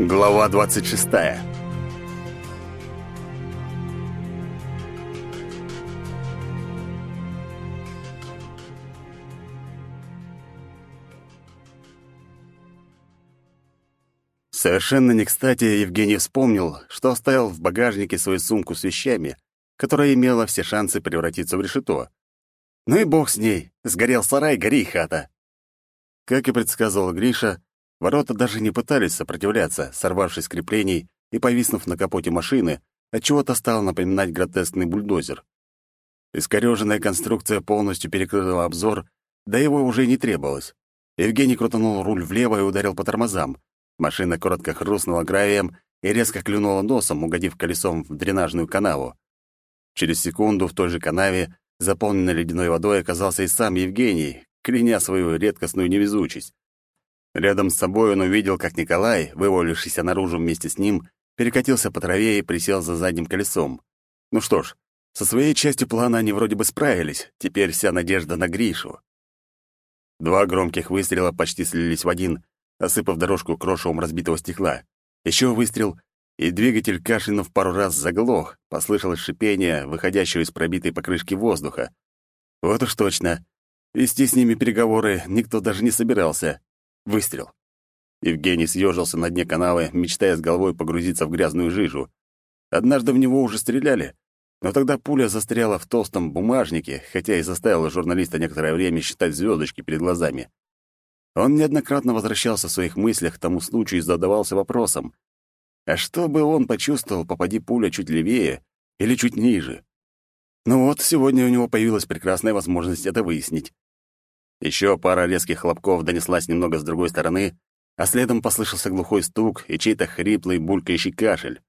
Глава 26. Совершенно не кстати Евгений вспомнил, что оставил в багажнике свою сумку с вещами, которая имела все шансы превратиться в решето. Ну и бог с ней, сгорел сарай, гори хата. Как и предсказывал Гриша, ворота даже не пытались сопротивляться, сорвавшись с креплений и повиснув на капоте машины, отчего-то стал напоминать гротескный бульдозер. Искорёженная конструкция полностью перекрыла обзор, да его уже не требовалось. Евгений крутанул руль влево и ударил по тормозам. Машина коротко хрустнула гравием и резко клюнула носом, угодив колесом в дренажную канаву. Через секунду в той же канаве, заполненной ледяной водой, оказался и сам Евгений, кляня свою редкостную невезучесть. Рядом с собой он увидел, как Николай, вывалившийся наружу вместе с ним, перекатился по траве и присел за задним колесом. Ну что ж, со своей частью плана они вроде бы справились, теперь вся надежда на Гришу. Два громких выстрела почти слились в один, осыпав дорожку крошевом разбитого стекла. Еще выстрел, и двигатель, кашлянув пару раз, заглох. Послышалось шипение, выходящего из пробитой покрышки воздуха. Вот уж точно. Вести с ними переговоры никто даже не собирался. Выстрел. Евгений съежился на дне канавы, мечтая с головой погрузиться в грязную жижу. Однажды в него уже стреляли, но тогда пуля застряла в толстом бумажнике, хотя и заставила журналиста некоторое время считать звездочки перед глазами. Он неоднократно возвращался в своих мыслях к тому случаю и задавался вопросом, а что бы он почувствовал, попади пуля чуть левее или чуть ниже? Ну вот, сегодня у него появилась прекрасная возможность это выяснить. Еще пара резких хлопков донеслась немного с другой стороны, а следом послышался глухой стук и чей-то хриплый, булькающий кашель.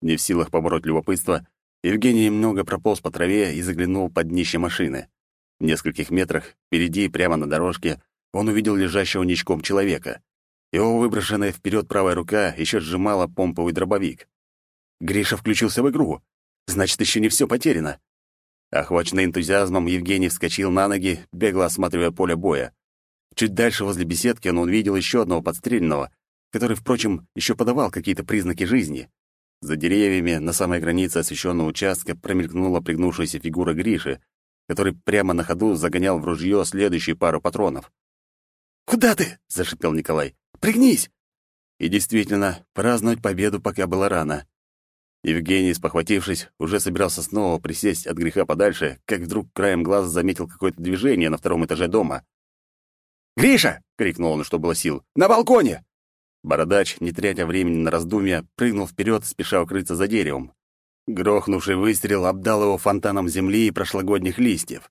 Не в силах побороть любопытство, Евгений немного прополз по траве и заглянул под днище машины. В нескольких метрах, впереди, прямо на дорожке, он увидел лежащего ничком человека. Его выброшенная вперед правая рука еще сжимала помповый дробовик. Гриша включился в игру. Значит, еще не все потеряно. Охваченный энтузиазмом, Евгений вскочил на ноги, бегло осматривая поле боя. Чуть дальше, возле беседки, он увидел еще одного подстреленного, который, впрочем, еще подавал какие-то признаки жизни. За деревьями, на самой границе освещенного участка, промелькнула пригнувшаяся фигура Гриши, который прямо на ходу загонял в ружье следующую пару патронов. «Куда ты?» — зашипел Николай. «Пригнись!» И действительно, праздновать победу пока было рано. Евгений, спохватившись, уже собирался снова присесть от греха подальше, как вдруг краем глаза заметил какое-то движение на втором этаже дома. «Гриша!» — крикнул он, что было сил. «На балконе!» Бородач, не тратя времени на раздумья, прыгнул вперед, спеша укрыться за деревом. Грохнувший выстрел обдал его фонтаном земли и прошлогодних листьев.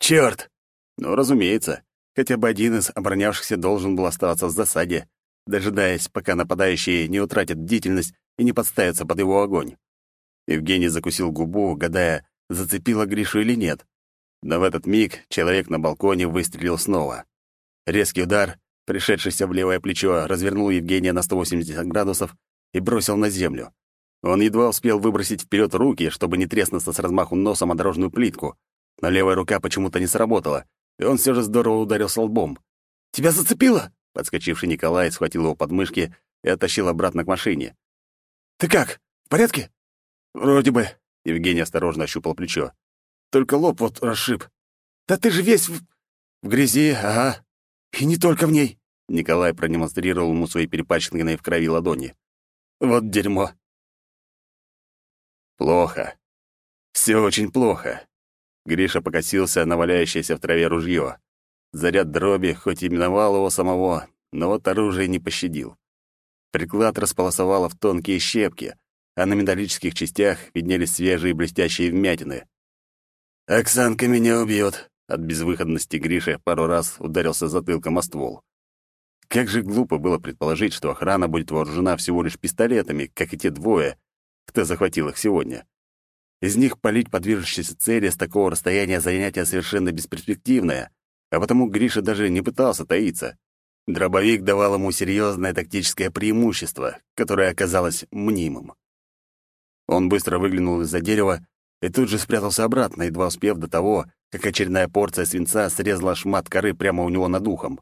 «Чёрт!» Ну, разумеется. Хотя бы один из оборонявшихся должен был оставаться в засаде, дожидаясь, пока нападающие не утратят бдительность и не подставятся под его огонь. Евгений закусил губу, гадая, зацепила Гришу или нет. Но в этот миг человек на балконе выстрелил снова. Резкий удар, пришедшийся в левое плечо, развернул Евгения на 180 градусов и бросил на землю. Он едва успел выбросить вперед руки, чтобы не треснуться с размаху носом о дорожную плитку, но левая рука почему-то не сработала, и он все же здорово ударился лбом. «Тебя зацепило?» Подскочивший Николай схватил его под мышки и оттащил обратно к машине. «Ты как? В порядке?» «Вроде бы», — Евгений осторожно ощупал плечо. «Только лоб вот расшиб». «Да ты же весь в...» «В грязи, ага». «И не только в ней». Николай продемонстрировал ему свои перепачканные в крови ладони. «Вот дерьмо». «Плохо. Все очень плохо. Гриша покосился на валяющееся в траве ружье. Заряд дроби хоть и миновал его самого, но вот оружие не пощадил. Приклад располосовало в тонкие щепки, а на металлических частях виднелись свежие блестящие вмятины. «Оксанка меня убьет», — от безвыходности Гриша пару раз ударился затылком о ствол. Как же глупо было предположить, что охрана будет вооружена всего лишь пистолетами, как и те двое, кто захватил их сегодня. Из них палить по движущейся цели с такого расстояния занятие совершенно бесперспективное, а потому Гриша даже не пытался таиться. Дробовик давал ему серьезное тактическое преимущество, которое оказалось мнимым. Он быстро выглянул из-за дерева и тут же спрятался обратно, едва успев до того, как очередная порция свинца срезала шмат коры прямо у него над ухом.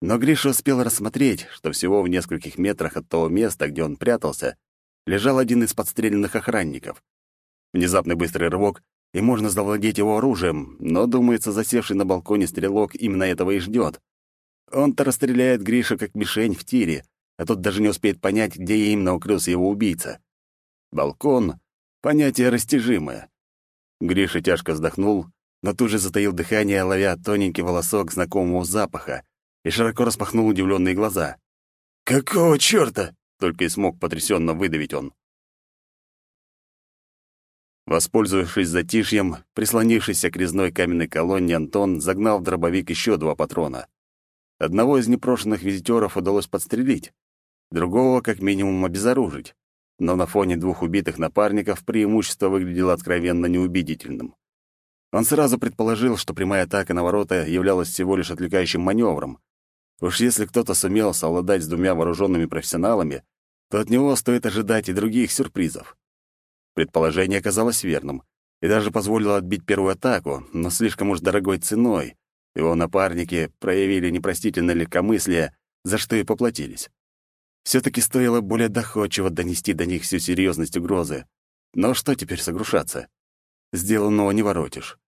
Но Гриша успел рассмотреть, что всего в нескольких метрах от того места, где он прятался, лежал один из подстреленных охранников. Внезапный быстрый рывок, и можно завладеть его оружием, но, думается, засевший на балконе стрелок именно этого и ждет. Он-то расстреляет Гришу как мишень в тире, а тот даже не успеет понять, где именно укрылся его убийца. Балкон — понятие растяжимое. Гриша тяжко вздохнул, но тут же затаил дыхание, ловя тоненький волосок знакомого запаха, и широко распахнул удивленные глаза. «Какого чёрта?» — только и смог потрясенно выдавить он. Воспользовавшись затишьем, прислонившийся к резной каменной колонне Антон загнал в дробовик еще два патрона. Одного из непрошенных визитеров удалось подстрелить, другого как минимум обезоружить, но на фоне двух убитых напарников преимущество выглядело откровенно неубедительным. Он сразу предположил, что прямая атака на ворота являлась всего лишь отвлекающим маневром. Уж если кто-то сумел совладать с двумя вооруженными профессионалами, то от него стоит ожидать и других сюрпризов. Предположение оказалось верным и даже позволило отбить первую атаку, но слишком уж дорогой ценой. Его напарники проявили непростительное легкомыслие, за что и поплатились. Все-таки стоило более доходчиво донести до них всю серьезность угрозы. Но что теперь согрушаться? Сделанного не воротишь.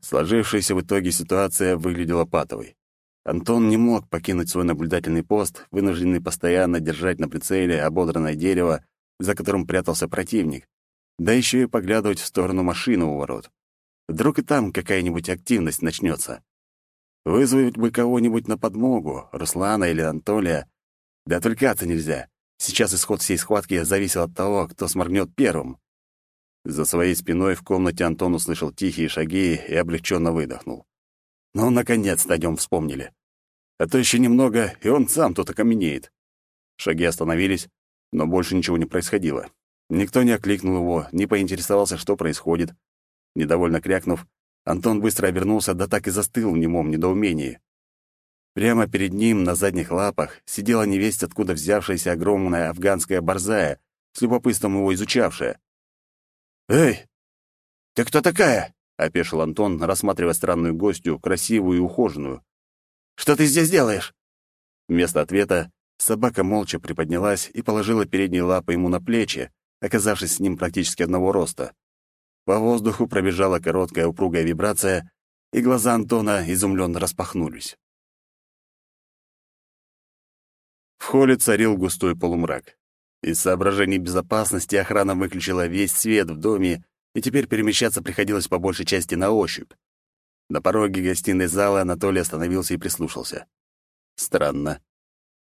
Сложившаяся в итоге ситуация выглядела патовой. Антон не мог покинуть свой наблюдательный пост, вынужденный постоянно держать на прицеле ободранное дерево, за которым прятался противник, да еще и поглядывать в сторону машины у ворот. Вдруг и там какая-нибудь активность начнется. Вызвать бы кого-нибудь на подмогу, Руслана или Анатолия. Да отвлекаться нельзя. Сейчас исход всей схватки зависел от того, кто сморгнет первым. За своей спиной в комнате Антон услышал тихие шаги и облегченно выдохнул. Ну, наконец-то о нем вспомнили. А то еще немного, и он сам тут окаменеет. Шаги остановились, но больше ничего не происходило. Никто не окликнул его, не поинтересовался, что происходит. Недовольно крякнув, Антон быстро обернулся, да так и застыл в немом недоумении. Прямо перед ним, на задних лапах, сидела невесть, откуда взявшаяся огромная афганская борзая, с любопытством его изучавшая. «Эй, ты кто такая?» — опешил Антон, рассматривая странную гостью, красивую и ухоженную. «Что ты здесь делаешь?» Вместо ответа Собака молча приподнялась и положила передние лапы ему на плечи, оказавшись с ним практически одного роста. По воздуху пробежала короткая упругая вибрация, и глаза Антона изумленно распахнулись. В холле царил густой полумрак. Из соображений безопасности охрана выключила весь свет в доме, и теперь перемещаться приходилось по большей части на ощупь. На пороге гостиной зала Анатолий остановился и прислушался. Странно.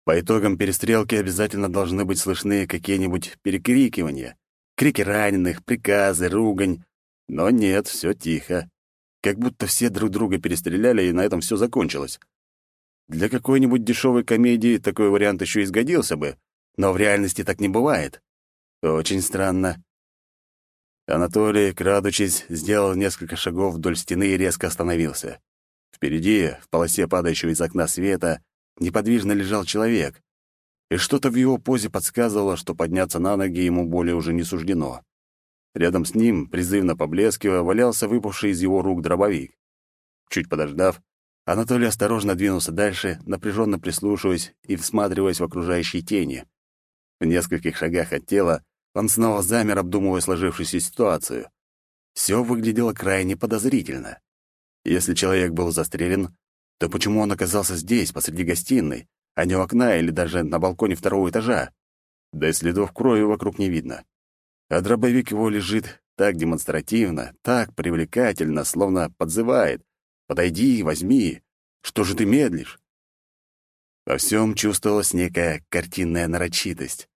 По итогам перестрелки обязательно должны быть слышны какие-нибудь перекрикивания, крики раненых, приказы, ругань. Но нет, все тихо. Как будто все друг друга перестреляли, и на этом все закончилось. Для какой-нибудь дешевой комедии такой вариант еще изгодился бы, но в реальности так не бывает. Очень странно. Анатолий, крадучись, сделал несколько шагов вдоль стены и резко остановился. Впереди, в полосе падающего из окна света, неподвижно лежал человек, и что-то в его позе подсказывало, что подняться на ноги ему более уже не суждено. Рядом с ним, призывно поблескивая, валялся выпавший из его рук дробовик. Чуть подождав, Анатолий осторожно двинулся дальше, напряженно прислушиваясь и всматриваясь в окружающие тени. В нескольких шагах от тела он снова замер, обдумывая сложившуюся ситуацию. Все выглядело крайне подозрительно. Если человек был застрелен, то почему он оказался здесь, посреди гостиной, а не у окна или даже на балконе второго этажа? Да и следов крови вокруг не видно. А дробовик его лежит так демонстративно, так привлекательно, словно подзывает. «Подойди, возьми. Что же ты медлишь?» Во всем чувствовалась некая картинная нарочитость.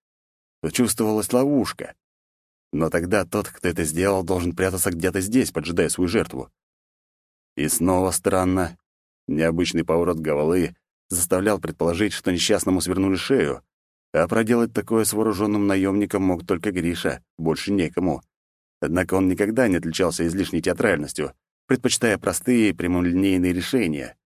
Чувствовалась ловушка. Но тогда тот, кто это сделал, должен прятаться где-то здесь, поджидая свою жертву. И снова странно, Необычный поворот головы заставлял предположить, что несчастному свернули шею, а проделать такое с вооруженным наемником мог только Гриша, больше некому. Однако он никогда не отличался излишней театральностью, предпочитая простые прямолинейные решения.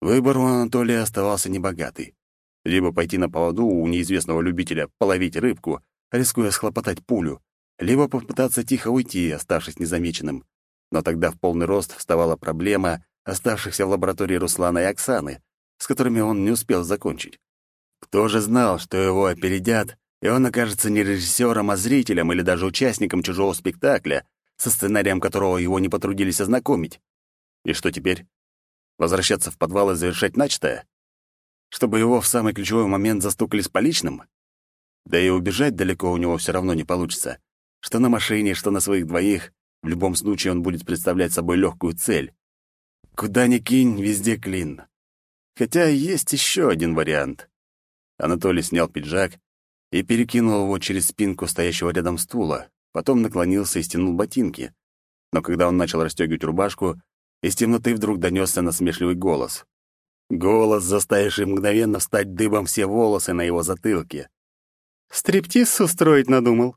Выбор у Анатолия оставался небогатый. Либо пойти на поводу у неизвестного любителя половить рыбку, рискуя схлопотать пулю, либо попытаться тихо уйти, оставшись незамеченным. Но тогда в полный рост вставала проблема оставшихся в лаборатории Руслана и Оксаны, с которыми он не успел закончить. Кто же знал, что его опередят, и он окажется не режиссером, а зрителем или даже участником чужого спектакля, со сценарием которого его не потрудились ознакомить? И что теперь? Возвращаться в подвал и завершать начатое? Чтобы его в самый ключевой момент застукали с поличным? Да и убежать далеко у него все равно не получится. Что на машине, что на своих двоих, в любом случае он будет представлять собой легкую цель. Куда ни кинь, везде клин. Хотя есть еще один вариант. Анатолий снял пиджак и перекинул его через спинку стоящего рядом стула, потом наклонился и стянул ботинки. Но когда он начал расстегивать рубашку, из темноты вдруг донесся насмешливый голос. Голос, заставивший мгновенно встать дыбом все волосы на его затылке. «Стриптиз устроить надумал?»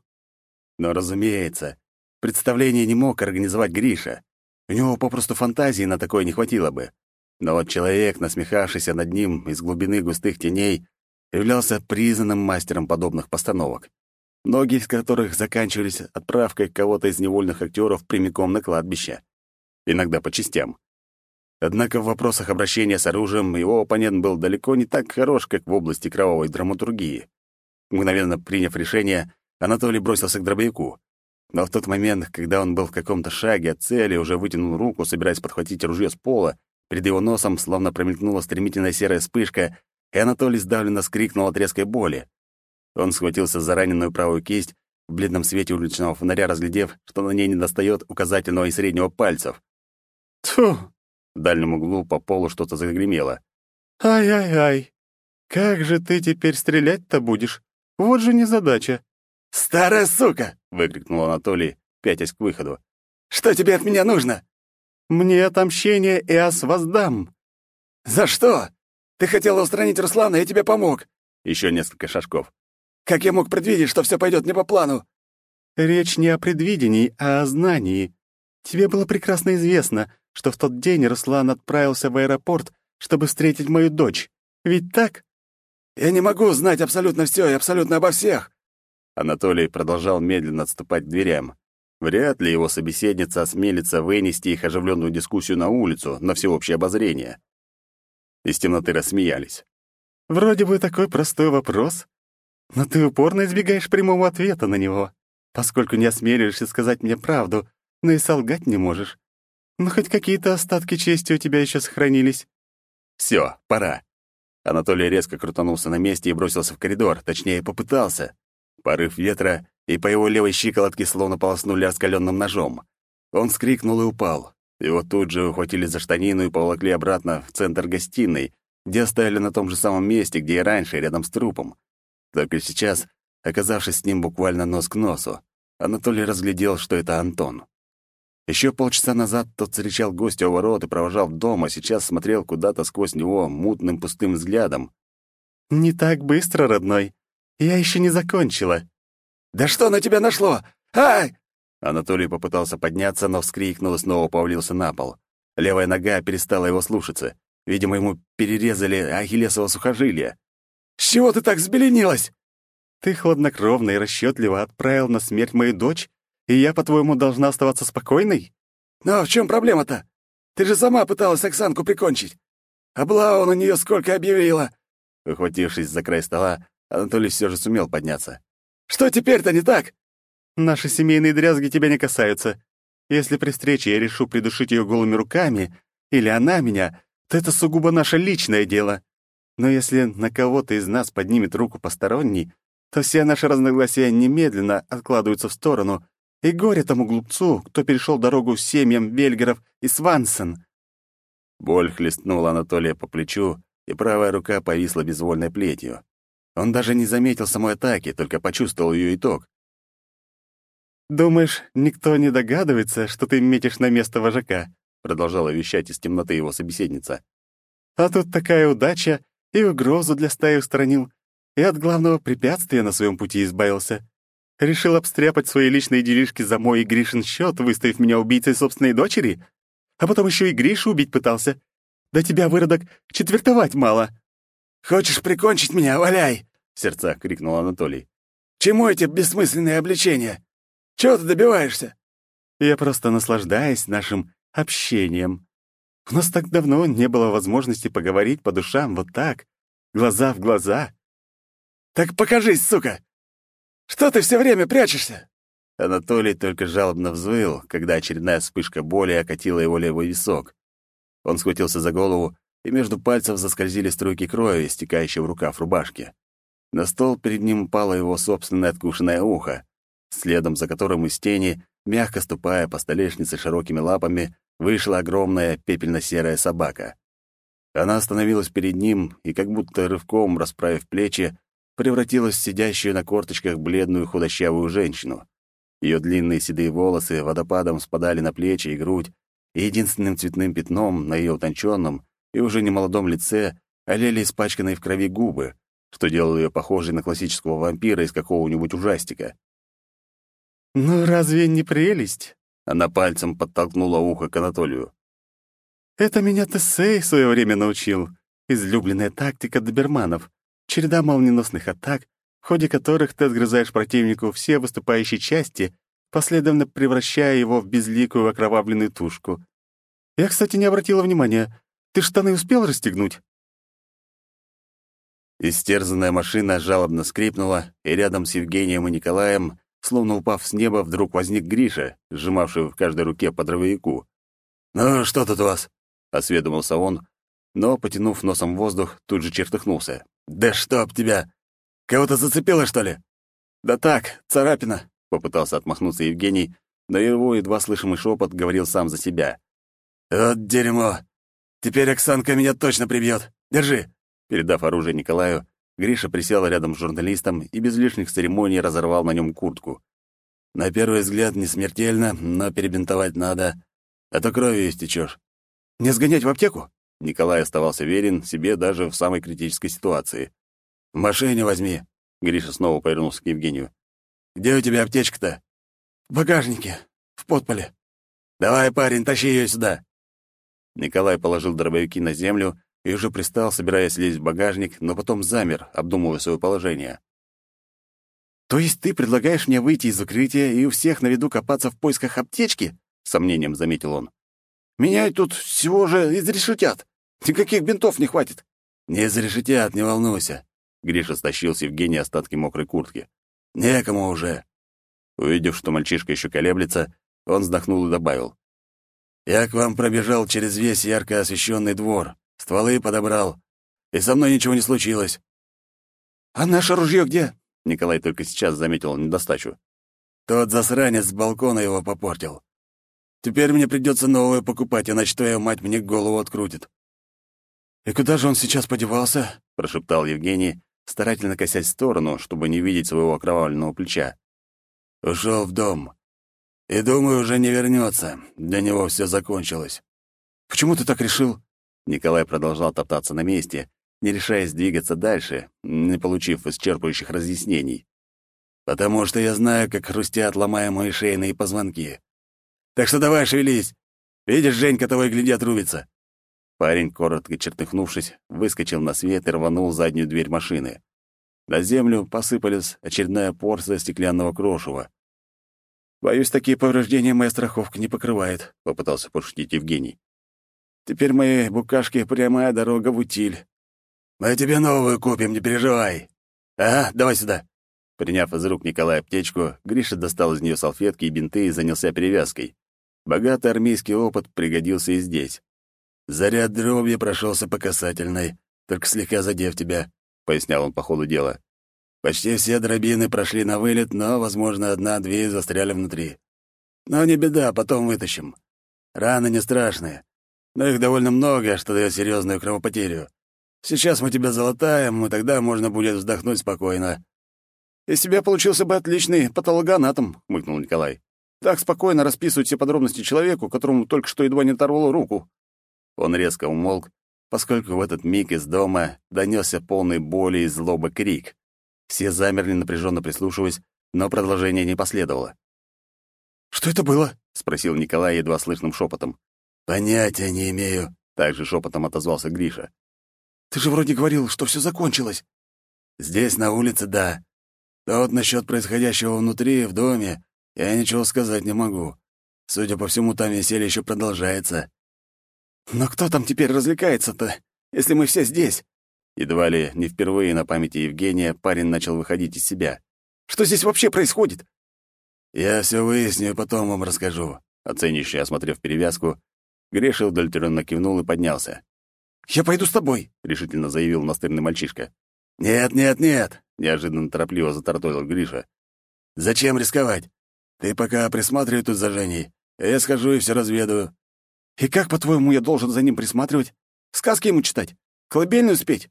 Но, разумеется, представление не мог организовать Гриша. У него попросту фантазии на такое не хватило бы. Но вот человек, насмехавшийся над ним из глубины густых теней, являлся признанным мастером подобных постановок, многие из которых заканчивались отправкой кого-то из невольных актеров прямиком на кладбище, иногда по частям. Однако в вопросах обращения с оружием его оппонент был далеко не так хорош, как в области кровавой драматургии. Мгновенно приняв решение, Анатолий бросился к дробовику. Но в тот момент, когда он был в каком-то шаге от цели, уже вытянул руку, собираясь подхватить ружье с пола, перед его носом словно промелькнула стремительная серая вспышка, и Анатолий сдавленно скрикнул от резкой боли. Он схватился за раненую правую кисть, в бледном свете уличного фонаря разглядев, что на ней недостает указательного и среднего пальцев. Тьфу! В дальнем углу по полу что-то загремело. Ай-ай-ай! Как же ты теперь стрелять-то будешь? Вот же незадача. «Старая сука!» — выкрикнул Анатолий, пятясь к выходу. «Что тебе от меня нужно?» «Мне отомщение и ас воздам». «За что?» Ты хотела устранить Руслана, я тебе помог. Еще несколько шажков. Как я мог предвидеть, что все пойдет не по плану? Речь не о предвидении, а о знании. Тебе было прекрасно известно, что в тот день Руслан отправился в аэропорт, чтобы встретить мою дочь. Ведь так? Я не могу знать абсолютно все и абсолютно обо всех. Анатолий продолжал медленно отступать к дверям. Вряд ли его собеседница осмелится вынести их оживленную дискуссию на улицу, на всеобщее обозрение. Из темноты рассмеялись. «Вроде бы такой простой вопрос, но ты упорно избегаешь прямого ответа на него, поскольку не осмеливаешься сказать мне правду, но и солгать не можешь. Но хоть какие-то остатки чести у тебя еще сохранились». Все, пора». Анатолий резко крутанулся на месте и бросился в коридор, точнее, попытался. Порыв ветра, и по его левой щиколотке словно полоснули раскаленным ножом. Он вскрикнул и упал. Его тут же ухватили за штанину и поволокли обратно в центр гостиной, где оставили на том же самом месте, где и раньше, рядом с трупом. Только сейчас, оказавшись с ним буквально нос к носу, Анатолий разглядел, что это Антон. Еще полчаса назад тот встречал гостя у ворот и провожал дом, а сейчас смотрел куда-то сквозь него мутным пустым взглядом. «Не так быстро, родной. Я еще не закончила». «Да что на тебя нашло? Ай!» Анатолий попытался подняться, но вскрикнул и снова повалился на пол. Левая нога перестала его слушаться. Видимо, ему перерезали ахиллесово сухожилие. «С чего ты так взбеленилась?» «Ты хладнокровно и расчетливо отправил на смерть мою дочь, и я, по-твоему, должна оставаться спокойной?» «Но в чем проблема-то? Ты же сама пыталась Оксанку прикончить. Облава на нее сколько объявила!» Ухватившись за край стола, Анатолий все же сумел подняться. «Что теперь-то не так?» Наши семейные дрязги тебя не касаются. Если при встрече я решу придушить ее голыми руками, или она меня, то это сугубо наше личное дело. Но если на кого-то из нас поднимет руку посторонний, то все наши разногласия немедленно откладываются в сторону, и горе тому глупцу, кто перешел дорогу семьям Вельгеров и Свансен. Боль хлестнула Анатолия по плечу, и правая рука повисла безвольной плетью. Он даже не заметил самой атаки, только почувствовал ее итог. «Думаешь, никто не догадывается, что ты метишь на место вожака?» продолжала вещать из темноты его собеседница. «А тут такая удача, и угрозу для стаи устранил, и от главного препятствия на своем пути избавился. Решил обстряпать свои личные делишки за мой и Гришин счет, выставив меня убийцей собственной дочери? А потом еще и Гришу убить пытался. Да тебя, выродок, четвертовать мало!» «Хочешь прикончить меня, валяй!» — в сердцах крикнул Анатолий. «Чему эти бессмысленные обличения? Чего ты добиваешься?» «Я просто наслаждаюсь нашим общением. У нас так давно не было возможности поговорить по душам вот так, глаза в глаза. Так покажись, сука! Что ты все время прячешься? Анатолий только жалобно взвыл, когда очередная вспышка боли окатила его левый висок. Он схватился за голову, и между пальцев заскользили струйки крови, стекающие в рукав рубашки. На стол перед ним упало его собственное откушенное ухо, следом за которым из тени, мягко ступая по столешнице широкими лапами, вышла огромная пепельно-серая собака. Она остановилась перед ним и, как будто рывком расправив плечи, превратилась в сидящую на корточках бледную худощавую женщину. Ее длинные седые волосы водопадом спадали на плечи и грудь, и единственным цветным пятном на ее утонченном и уже немолодом лице олели испачканные в крови губы, что делало ее похожей на классического вампира из какого-нибудь ужастика. «Ну разве не прелесть?» Она пальцем подтолкнула ухо к Анатолию. «Это меня Тесей в свое время научил. Излюбленная тактика доберманов. Череда молниеносных атак, в ходе которых ты отгрызаешь противнику все выступающие части, последовательно превращая его в безликую окровавленную тушку. Я, кстати, не обратила внимания. Ты штаны успел расстегнуть?» Истерзанная машина жалобно скрипнула, и рядом с Евгением и Николаем, словно упав с неба, вдруг возник Гриша, сжимавший в каждой руке по дровяку. «Ну, что тут у вас?» — осведомился он, но, потянув носом воздух, тут же чертыхнулся. «Да чтоб тебя! Кого-то зацепило, что ли?» «Да так, царапина», — попытался отмахнуться Евгений, но его едва слышимый шепот говорил сам за себя. «Вот дерьмо! Теперь Оксанка меня точно прибьет! Держи!» Передав оружие Николаю, Гриша присел рядом с журналистом и без лишних церемоний разорвал на нем куртку. «На первый взгляд не смертельно, но перебинтовать надо, а то кровью истечешь. Не сгонять в аптеку?» Николай оставался верен себе даже в самой критической ситуации. «В машине возьми», — Гриша снова повернулся к Евгению. «Где у тебя аптечка-то?» «В багажнике, в подполе». «Давай, парень, тащи ее сюда». Николай положил дробовики на землю и уже пристал, собираясь лезть в багажник, но потом замер, обдумывая свое положение. «То есть ты предлагаешь мне выйти из укрытия и у всех на виду копаться в поисках аптечки?» — сомнением заметил он. «Меня тут всего же изрешетят. Никаких бинтов не хватит». «Не изрешетят, не волнуйся». Гриша стащил с Евгения остатки мокрой куртки. «Некому уже». Увидев, что мальчишка еще колеблется, он вздохнул и добавил. «Я к вам пробежал через весь ярко освещенный двор, стволы подобрал, и со мной ничего не случилось». «А наше ружье где?» Николай только сейчас заметил недостачу. «Тот засранец с балкона его попортил. Теперь мне придется новое покупать, иначе твоя мать мне голову открутит». «И куда же он сейчас подевался?» — прошептал Евгений, старательно косясь в сторону, чтобы не видеть своего окровавленного плеча. «Ушел в дом. И, думаю, уже не вернется. Для него все закончилось». «Почему ты так решил?» Николай продолжал топтаться на месте, не решаясь двигаться дальше, не получив исчерпывающих разъяснений. «Потому что я знаю, как хрустят ломаемые шейные позвонки. Так что давай шевелись. Видишь, Женька того и гляди отрубится». Парень, коротко чертыхнувшись, выскочил на свет и рванул заднюю дверь машины. На землю посыпались очередная порция стеклянного крошева. «Боюсь, такие повреждения моя страховка не покрывает», — попытался пошутить Евгений. «Теперь моей букашке прямая дорога в утиль». «Мы тебе новую купим, не переживай. Ага, давай сюда». Приняв из рук Николая аптечку, Гриша достал из нее салфетки и бинты и занялся перевязкой. Богатый армейский опыт пригодился и здесь. «Заряд дробья прошелся по касательной, только слегка задев тебя», — пояснял он по ходу дела. «Почти все дробины прошли на вылет, но, возможно, одна-две застряли внутри. Но не беда, потом вытащим. Раны не страшные, но их довольно много, что дает серьезную кровопотерю. Сейчас мы тебя залатаем, и тогда можно будет вздохнуть спокойно». «Из себя получился бы отличный патологоанатом», — хмыкнул Николай. «Так спокойно расписывать все подробности человеку, которому только что едва не оторвало руку». Он резко умолк, поскольку в этот миг из дома донесся полный боли и злобы крик. Все замерли, напряженно прислушиваясь, но продолжения не последовало. «Что это было?» — спросил Николай едва слышным шепотом. «Понятия не имею», — также шепотом отозвался Гриша. «Ты же вроде говорил, что все закончилось». «Здесь, на улице, да. Да вот насчет происходящего внутри, в доме, я ничего сказать не могу. Судя по всему, там веселье еще продолжается. «Но кто там теперь развлекается-то, если мы все здесь?» Едва ли не впервые на памяти Евгения парень начал выходить из себя. «Что здесь вообще происходит?» «Я все выясню и потом вам расскажу», — оценяющий, осмотрев перевязку, Гриша удовлетворенно кивнул и поднялся. «Я пойду с тобой», — решительно заявил настырный мальчишка. «Нет, нет, нет», — неожиданно торопливо затараторил Гриша. «Зачем рисковать? Ты пока присматривай тут за Женей, а я схожу и все разведаю». «И как, по-твоему, я должен за ним присматривать? Сказки ему читать? Колыбельную спеть?»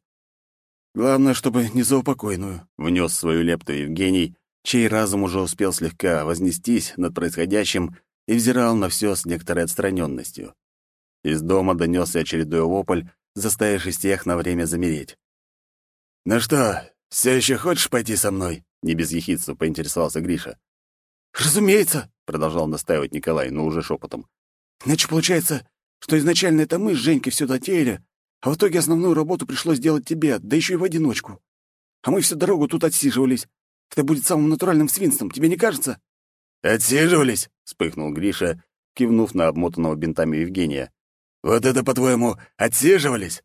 «Главное, чтобы не заупокойную», — внес свою лепту Евгений, чей разум уже успел слегка вознестись над происходящим и взирал на все с некоторой отстраненностью. Из дома донесся очередной вопль, заставивший всех на время замереть. «Ну что, все еще хочешь пойти со мной?» — не без ехидства поинтересовался Гриша. «Разумеется», — продолжал настаивать Николай, но уже шепотом. «Иначе получается, что изначально это мы с Женькой все затеяли, а в итоге основную работу пришлось делать тебе, да еще и в одиночку. А мы всю дорогу тут отсиживались. Это будет самым натуральным свинством, тебе не кажется?» «Отсиживались?» — вспыхнул Гриша, кивнув на обмотанного бинтами Евгения. Вот это, по-твоему, отсиживались?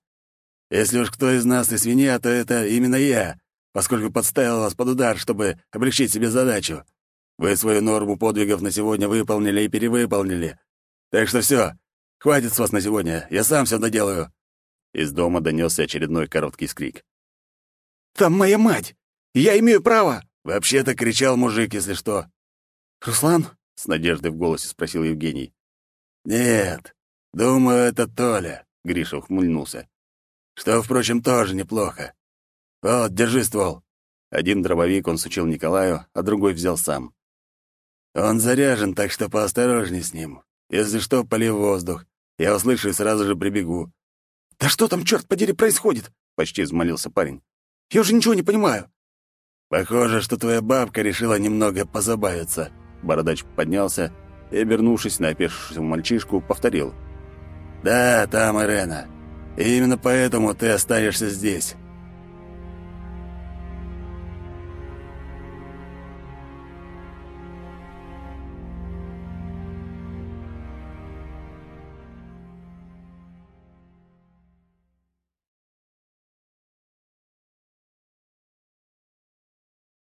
Если уж кто из нас и свинья, то это именно я, поскольку подставил вас под удар, чтобы облегчить себе задачу. Вы свою норму подвигов на сегодня выполнили и перевыполнили. Так что все, хватит с вас на сегодня, я сам все доделаю». Из дома донесся очередной короткий скрик. «Там моя мать! Я имею право!» Вообще-то кричал мужик, если что. «Руслан?» — с надеждой в голосе спросил Евгений. «Нет, «Думаю, это Толя», — Гриша ухмыльнулся. «Что, впрочем, тоже неплохо. Вот, держи ствол». Один дробовик он сучил Николаю, а другой взял сам. «Он заряжен, так что поосторожней с ним. Если что, пали воздух. Я услышу и сразу же прибегу». «Да что там, черт подери, происходит?» — почти взмолился парень. «Я уже ничего не понимаю». «Похоже, что твоя бабка решила немного позабавиться». Бородач поднялся и, обернувшись на опешившего мальчишку, повторил — «Да, там Ирена. И именно поэтому ты останешься здесь.